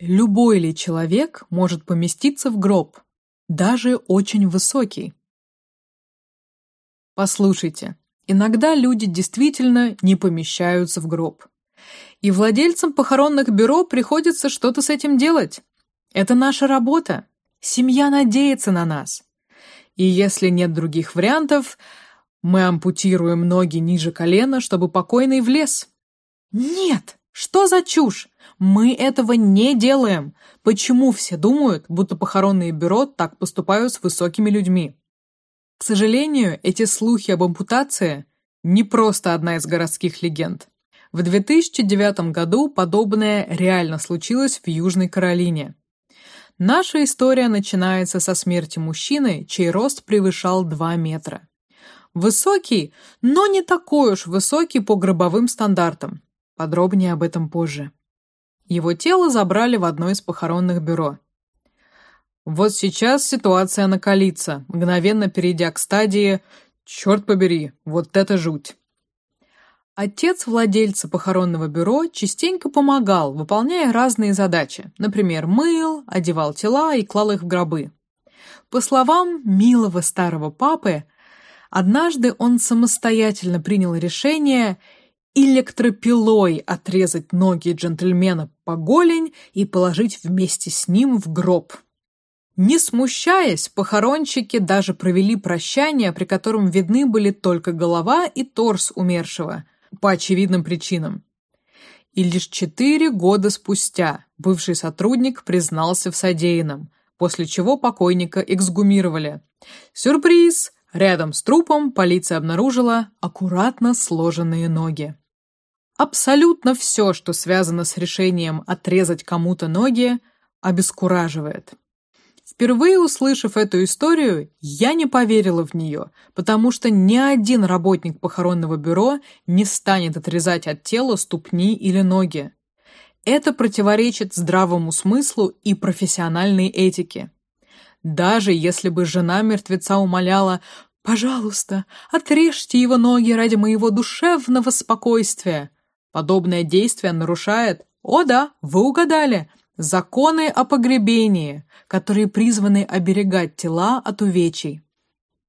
Любой ли человек может поместиться в гроб, даже очень высокий? Послушайте, иногда люди действительно не помещаются в гроб. И владельцам похоронных бюро приходится что-то с этим делать. Это наша работа. Семья надеется на нас. И если нет других вариантов, мы ампутируем ноги ниже колена, чтобы покойный влез. Нет, что за чушь? Мы этого не делаем. Почему все думают, будто похоронные бюро так поступают с высокими людьми? К сожалению, эти слухи об ампутации не просто одна из городских легенд. В 2009 году подобное реально случилось в Южной Каролине. Наша история начинается со смерти мужчины, чей рост превышал 2 метра. Высокий, но не такой уж высокий по гробовым стандартам. Подробнее об этом позже. Его тело забрали в одно из похоронных бюро. Вот сейчас ситуация накалится, мгновенно перейдя к стадии «Черт побери, вот это жуть!». Отец владельца похоронного бюро частенько помогал, выполняя разные задачи. Например, мыл, одевал тела и клал их в гробы. По словам милого старого папы, однажды он самостоятельно принял решение электропилой отрезать ноги джентльмена по голень и положить вместе с ним в гроб. Не смущаясь, похоронщики даже провели прощание, при котором видны были только голова и торс умершего, по очевидным причинам. И лишь четыре года спустя бывший сотрудник признался в содеянном, после чего покойника эксгумировали. Сюрприз! Рядом с трупом полиция обнаружила аккуратно сложенные ноги. Абсолютно все, что связано с решением отрезать кому-то ноги, обескураживает. Впервые услышав эту историю, я не поверила в нее, потому что ни один работник похоронного бюро не станет отрезать от тела ступни или ноги. Это противоречит здравому смыслу и профессиональной этике. Даже если бы жена мертвеца умоляла «Пожалуйста, отрежьте его ноги ради моего душевного спокойствия», Подобное действие нарушает, о да, вы угадали, законы о погребении, которые призваны оберегать тела от увечий.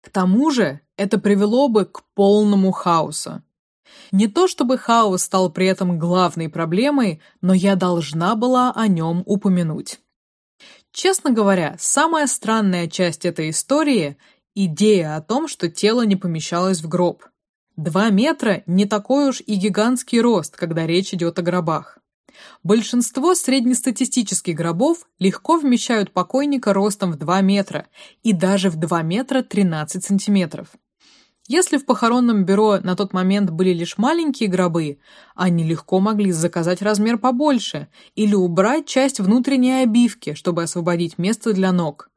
К тому же это привело бы к полному хаосу. Не то чтобы хаос стал при этом главной проблемой, но я должна была о нем упомянуть. Честно говоря, самая странная часть этой истории – идея о том, что тело не помещалось в гроб. Два метра – не такой уж и гигантский рост, когда речь идет о гробах. Большинство среднестатистических гробов легко вмещают покойника ростом в 2 метра и даже в 2 метра 13 сантиметров. Если в похоронном бюро на тот момент были лишь маленькие гробы, они легко могли заказать размер побольше или убрать часть внутренней обивки, чтобы освободить место для ног.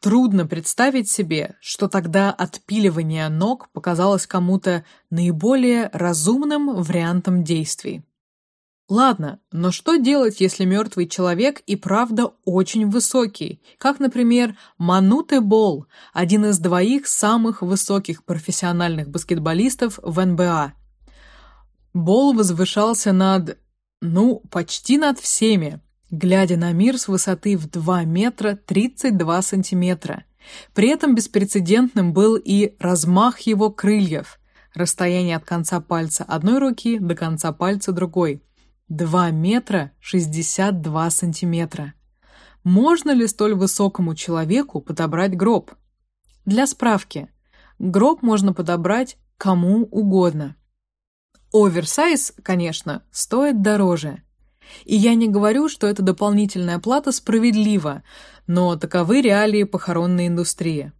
Трудно представить себе, что тогда отпиливание ног показалось кому-то наиболее разумным вариантом действий. Ладно, но что делать, если мертвый человек и правда очень высокий, как, например, Мануте Бол, один из двоих самых высоких профессиональных баскетболистов в НБА. Бол возвышался над, ну, почти над всеми, глядя на мир с высоты в 2 метра 32 сантиметра. При этом беспрецедентным был и размах его крыльев, расстояние от конца пальца одной руки до конца пальца другой. 2 метра 62 сантиметра. Можно ли столь высокому человеку подобрать гроб? Для справки, гроб можно подобрать кому угодно. Оверсайз, конечно, стоит дороже. И я не говорю, что эта дополнительная плата справедлива, но таковы реалии похоронной индустрии.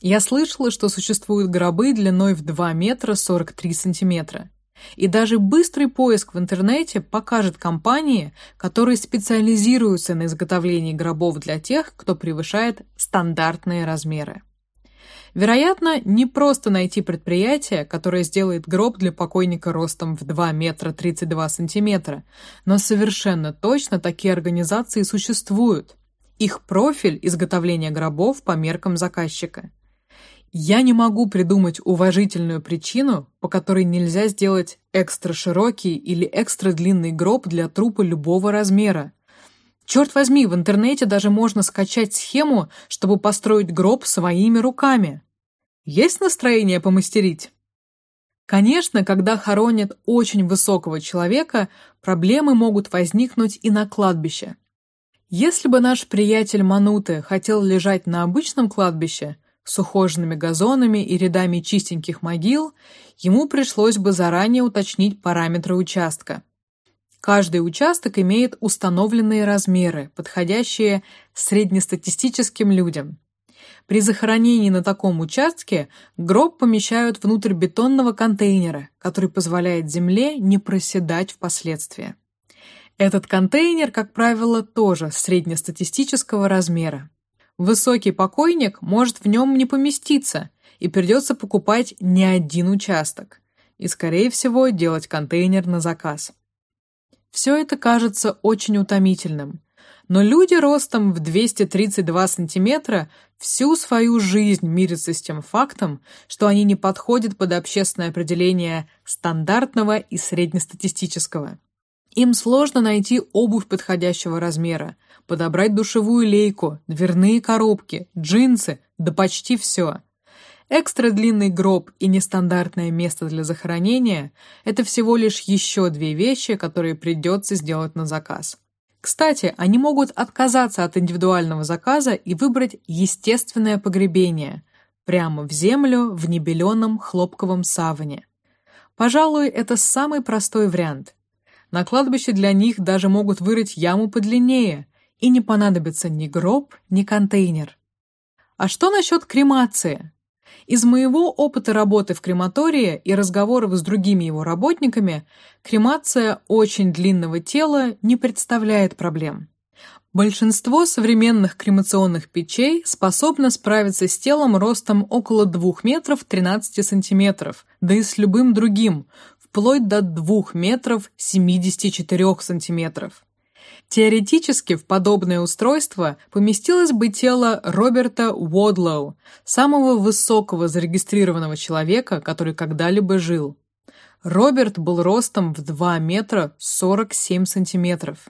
Я слышала, что существуют гробы длиной в 2 метра 43 сантиметра. И даже быстрый поиск в интернете покажет компании, которые специализируются на изготовлении гробов для тех, кто превышает стандартные размеры. Вероятно, не просто найти предприятие, которое сделает гроб для покойника ростом в 2 метра 32 сантиметра, но совершенно точно такие организации существуют. Их профиль изготовления гробов по меркам заказчика. Я не могу придумать уважительную причину, по которой нельзя сделать экстра широкий или экстра длинный гроб для трупа любого размера. Черт возьми, в интернете даже можно скачать схему, чтобы построить гроб своими руками. Есть настроение помастерить? Конечно, когда хоронят очень высокого человека, проблемы могут возникнуть и на кладбище. Если бы наш приятель Мануте хотел лежать на обычном кладбище с ухоженными газонами и рядами чистеньких могил, ему пришлось бы заранее уточнить параметры участка. Каждый участок имеет установленные размеры, подходящие среднестатистическим людям. При захоронении на таком участке гроб помещают внутрь бетонного контейнера, который позволяет земле не проседать впоследствии. Этот контейнер, как правило, тоже среднестатистического размера. Высокий покойник может в нем не поместиться, и придется покупать не один участок, и, скорее всего, делать контейнер на заказ. Все это кажется очень утомительным, но люди ростом в 232 сантиметра всю свою жизнь мирятся с тем фактом, что они не подходят под общественное определение стандартного и среднестатистического. Им сложно найти обувь подходящего размера, подобрать душевую лейку, дверные коробки, джинсы, да почти все. Экстра длинный гроб и нестандартное место для захоронения – это всего лишь еще две вещи, которые придется сделать на заказ. Кстати, они могут отказаться от индивидуального заказа и выбрать естественное погребение прямо в землю в небеленом хлопковом саване. Пожалуй, это самый простой вариант. На кладбище для них даже могут вырыть яму подлиннее, и не понадобится ни гроб, ни контейнер. А что насчет кремации? Из моего опыта работы в крематории и разговоров с другими его работниками, кремация очень длинного тела не представляет проблем. Большинство современных кремационных печей способно справиться с телом ростом около 2 метров 13 сантиметров, да и с любым другим, вплоть до 2 метров 74 сантиметров. Теоретически в подобное устройство поместилось бы тело Роберта Уодлоу, самого высокого зарегистрированного человека, который когда-либо жил. Роберт был ростом в 2 метра 47 сантиметров.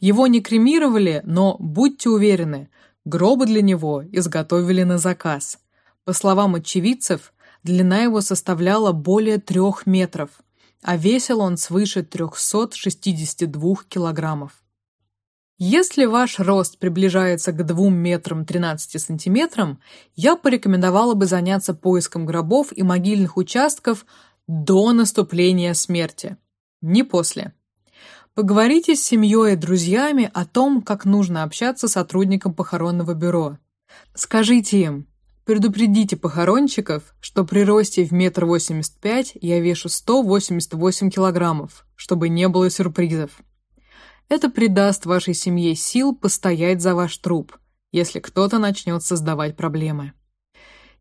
Его не кремировали, но, будьте уверены, гробы для него изготовили на заказ. По словам очевидцев, длина его составляла более трех метров, а весил он свыше 362 килограммов. Если ваш рост приближается к 2 метрам 13 сантиметрам, я порекомендовала бы заняться поиском гробов и могильных участков до наступления смерти, не после. Поговорите с семьей и друзьями о том, как нужно общаться с сотрудником похоронного бюро. Скажите им, предупредите похоронщиков, что при росте в метр восемьдесят пять я вешу 188 килограммов, чтобы не было сюрпризов. Это придаст вашей семье сил постоять за ваш труп, если кто-то начнет создавать проблемы.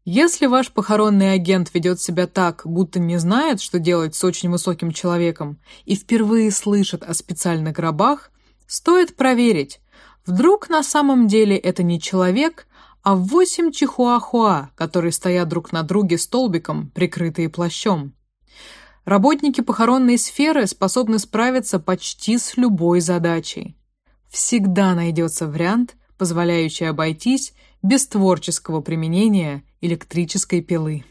Если ваш похоронный агент ведет себя так, будто не знает, что делать с очень высоким человеком, и впервые слышит о специальных гробах, стоит проверить, вдруг на самом деле это не человек, а восемь чихуахуа, которые стоят друг на друге столбиком, прикрытые плащом. Работники похоронной сферы способны справиться почти с любой задачей. Всегда найдется вариант, позволяющий обойтись без творческого применения электрической пилы.